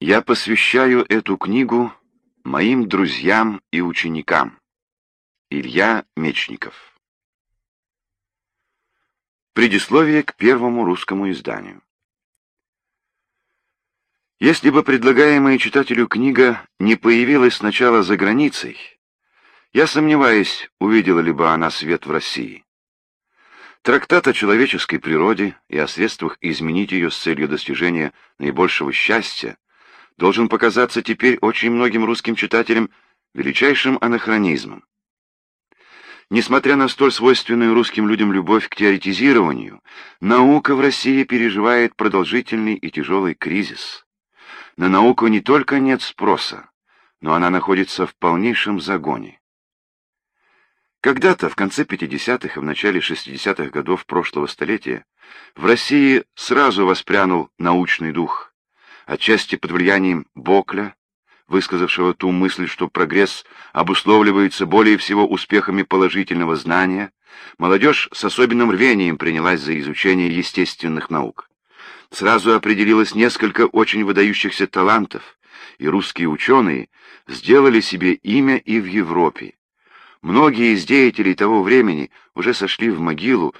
Я посвящаю эту книгу моим друзьям и ученикам. Илья Мечников. Предисловие к первому русскому изданию. Если бы предлагаемая читателю книга не появилась сначала за границей, я сомневаюсь, увидела ли бы она свет в России. Трактат о человеческой природе и о средствах изменить ее с целью достижения наибольшего счастья должен показаться теперь очень многим русским читателям величайшим анахронизмом. Несмотря на столь свойственную русским людям любовь к теоретизированию, наука в России переживает продолжительный и тяжелый кризис. На науку не только нет спроса, но она находится в полнейшем загоне. Когда-то, в конце 50-х и в начале 60-х годов прошлого столетия, в России сразу воспрянул научный дух, отчасти под влиянием Бокля, высказавшего ту мысль, что прогресс обусловливается более всего успехами положительного знания, молодежь с особенным рвением принялась за изучение естественных наук. Сразу определилось несколько очень выдающихся талантов, и русские ученые сделали себе имя и в Европе. Многие из деятелей того времени уже сошли в могилу,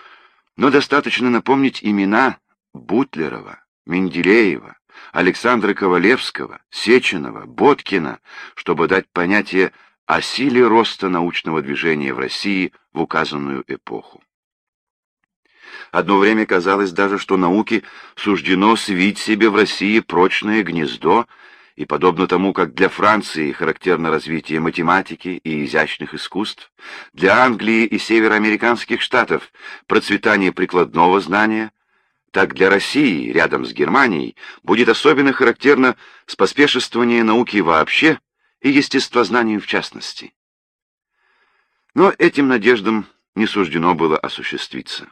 но достаточно напомнить имена Бутлерова, Менделеева, Александра Ковалевского, Сеченова, Боткина, чтобы дать понятие о силе роста научного движения в России в указанную эпоху. Одно время казалось даже, что науке суждено свить себе в России прочное гнездо, и подобно тому, как для Франции характерно развитие математики и изящных искусств, для Англии и североамериканских штатов процветание прикладного знания, так для России, рядом с Германией, будет особенно характерно споспешествование науки вообще и естествознанию в частности. Но этим надеждам не суждено было осуществиться.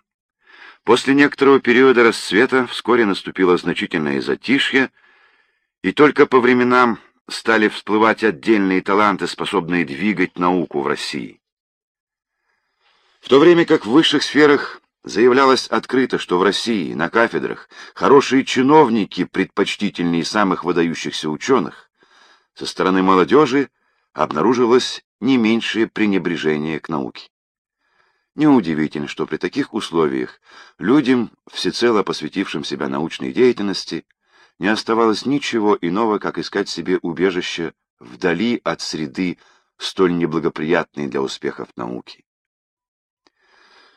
После некоторого периода расцвета вскоре наступило значительное затишье, и только по временам стали всплывать отдельные таланты, способные двигать науку в России. В то время как в высших сферах Заявлялось открыто, что в России на кафедрах хорошие чиновники предпочтительнее самых выдающихся ученых. Со стороны молодежи обнаружилось не меньшее пренебрежение к науке. Неудивительно, что при таких условиях людям, всецело посвятившим себя научной деятельности, не оставалось ничего иного, как искать себе убежище вдали от среды, столь неблагоприятной для успехов науки.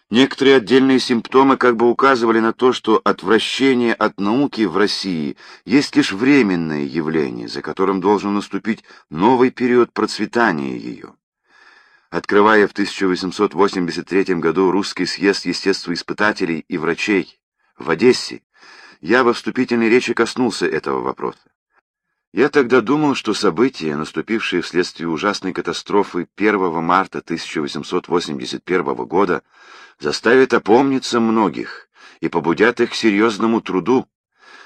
Некоторые отдельные симптомы как бы указывали на то, что отвращение от науки в России есть лишь временное явление, за которым должен наступить новый период процветания ее. Открывая в 1883 году русский съезд естествоиспытателей и врачей в Одессе, я во вступительной речи коснулся этого вопроса. Я тогда думал, что события, наступившие вследствие ужасной катастрофы 1 марта 1881 года, заставят опомниться многих и побудят их к серьезному труду.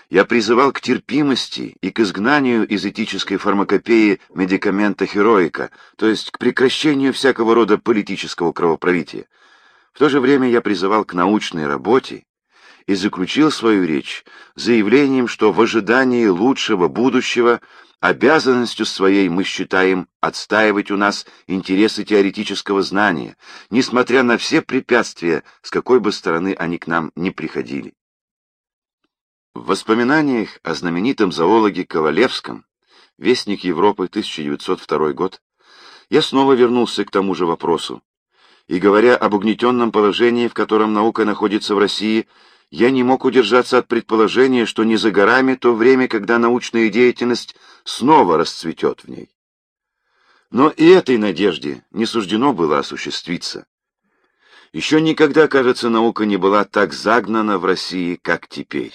Я призывал к терпимости и к изгнанию из этической фармакопеи медикамента хероика, то есть к прекращению всякого рода политического кровопролития. В то же время я призывал к научной работе и заключил свою речь заявлением, что в ожидании лучшего будущего обязанностью своей мы считаем отстаивать у нас интересы теоретического знания, несмотря на все препятствия, с какой бы стороны они к нам не приходили. В воспоминаниях о знаменитом зоологе Ковалевском «Вестник Европы, 1902 год» я снова вернулся к тому же вопросу, и, говоря об угнетенном положении, в котором наука находится в России, я не мог удержаться от предположения, что не за горами то время, когда научная деятельность снова расцветет в ней. Но и этой надежде не суждено было осуществиться. Еще никогда, кажется, наука не была так загнана в России, как теперь.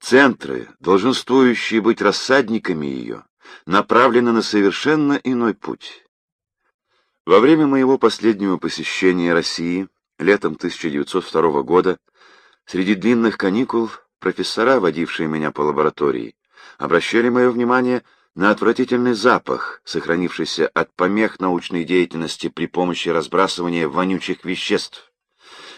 Центры, долженствующие быть рассадниками ее, направлены на совершенно иной путь. Во время моего последнего посещения России, летом 1902 года, Среди длинных каникул профессора, водившие меня по лаборатории, обращали мое внимание на отвратительный запах, сохранившийся от помех научной деятельности при помощи разбрасывания вонючих веществ,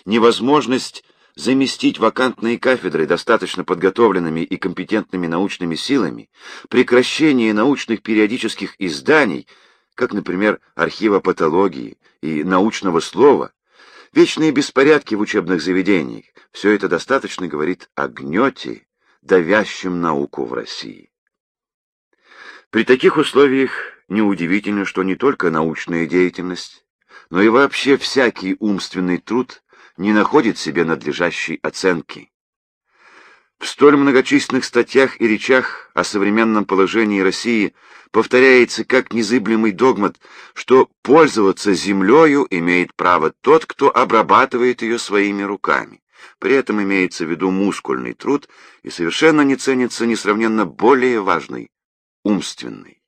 невозможность заместить вакантные кафедры достаточно подготовленными и компетентными научными силами, прекращение научных периодических изданий, как, например, архива патологии и научного слова, вечные беспорядки в учебных заведениях, все это достаточно говорит о гнете, давящем науку в России. При таких условиях неудивительно, что не только научная деятельность, но и вообще всякий умственный труд не находит себе надлежащей оценки. В столь многочисленных статьях и речах о современном положении России повторяется как незыблемый догмат, что пользоваться землею имеет право тот, кто обрабатывает ее своими руками. При этом имеется в виду мускульный труд и совершенно не ценится несравненно более важный – умственный.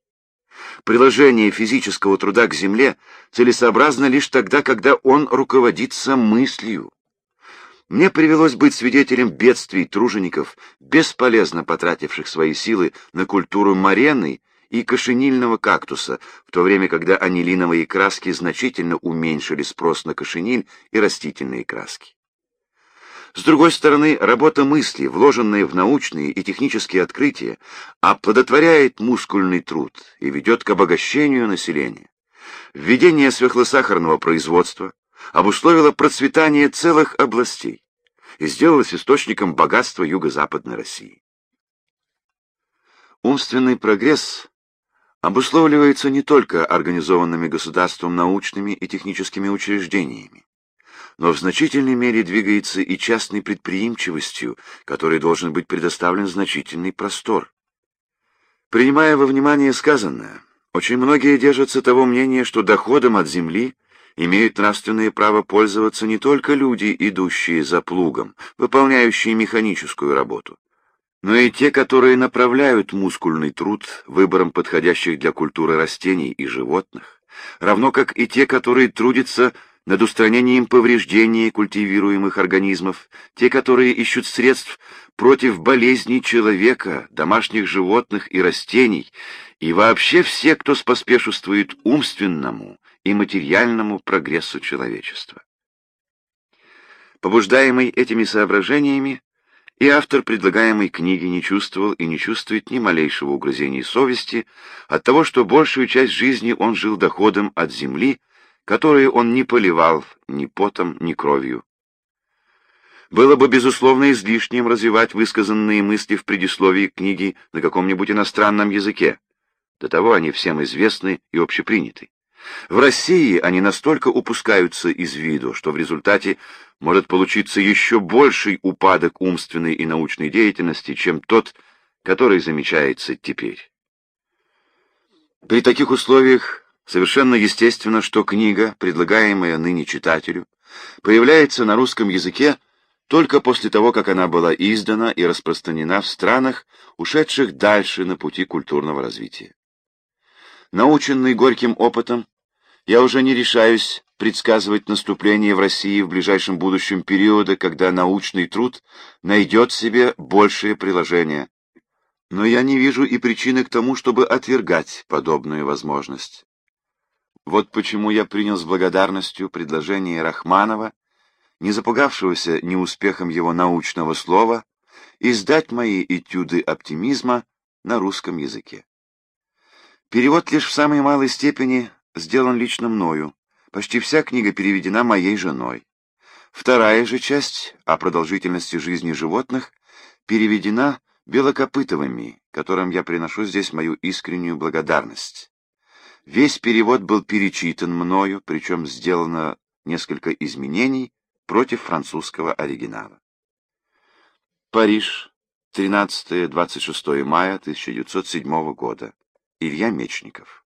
Приложение физического труда к земле целесообразно лишь тогда, когда он руководится мыслью. Мне привелось быть свидетелем бедствий тружеников, бесполезно потративших свои силы на культуру марены и кошенильного кактуса, в то время, когда анилиновые краски значительно уменьшили спрос на кошениль и растительные краски. С другой стороны, работа мысли, вложенная в научные и технические открытия, оплодотворяет мускульный труд и ведет к обогащению населения. Введение сверхлосахарного производства обусловило процветание целых областей и сделалось источником богатства юго-западной России. Умственный прогресс обусловливается не только организованными государством научными и техническими учреждениями, но в значительной мере двигается и частной предприимчивостью, которой должен быть предоставлен значительный простор. Принимая во внимание сказанное, очень многие держатся того мнения, что доходом от земли имеют нравственное право пользоваться не только люди, идущие за плугом, выполняющие механическую работу, но и те, которые направляют мускульный труд выбором подходящих для культуры растений и животных, равно как и те, которые трудятся над устранением повреждений культивируемых организмов, те, которые ищут средств против болезней человека, домашних животных и растений, и вообще все, кто споспешествует умственному и материальному прогрессу человечества. Побуждаемый этими соображениями, и автор предлагаемой книги не чувствовал и не чувствует ни малейшего угрызения совести от того, что большую часть жизни он жил доходом от земли, которые он не поливал ни потом, ни кровью. Было бы, безусловно, излишним развивать высказанные мысли в предисловии книги на каком-нибудь иностранном языке. До того они всем известны и общеприняты. В России они настолько упускаются из виду, что в результате может получиться еще больший упадок умственной и научной деятельности, чем тот, который замечается теперь. При таких условиях Совершенно естественно, что книга, предлагаемая ныне читателю, появляется на русском языке только после того, как она была издана и распространена в странах, ушедших дальше на пути культурного развития. Наученный горьким опытом, я уже не решаюсь предсказывать наступление в России в ближайшем будущем периода, когда научный труд найдет себе большее приложение. Но я не вижу и причины к тому, чтобы отвергать подобную возможность. Вот почему я принял с благодарностью предложение Рахманова, не запугавшегося неуспехом его научного слова, издать мои этюды оптимизма на русском языке. Перевод лишь в самой малой степени сделан лично мною, почти вся книга переведена моей женой. Вторая же часть о продолжительности жизни животных переведена Белокопытовыми, которым я приношу здесь мою искреннюю благодарность. Весь перевод был перечитан мною, причем сделано несколько изменений против французского оригинала. Париж, 13-26 мая 1907 года. Илья Мечников.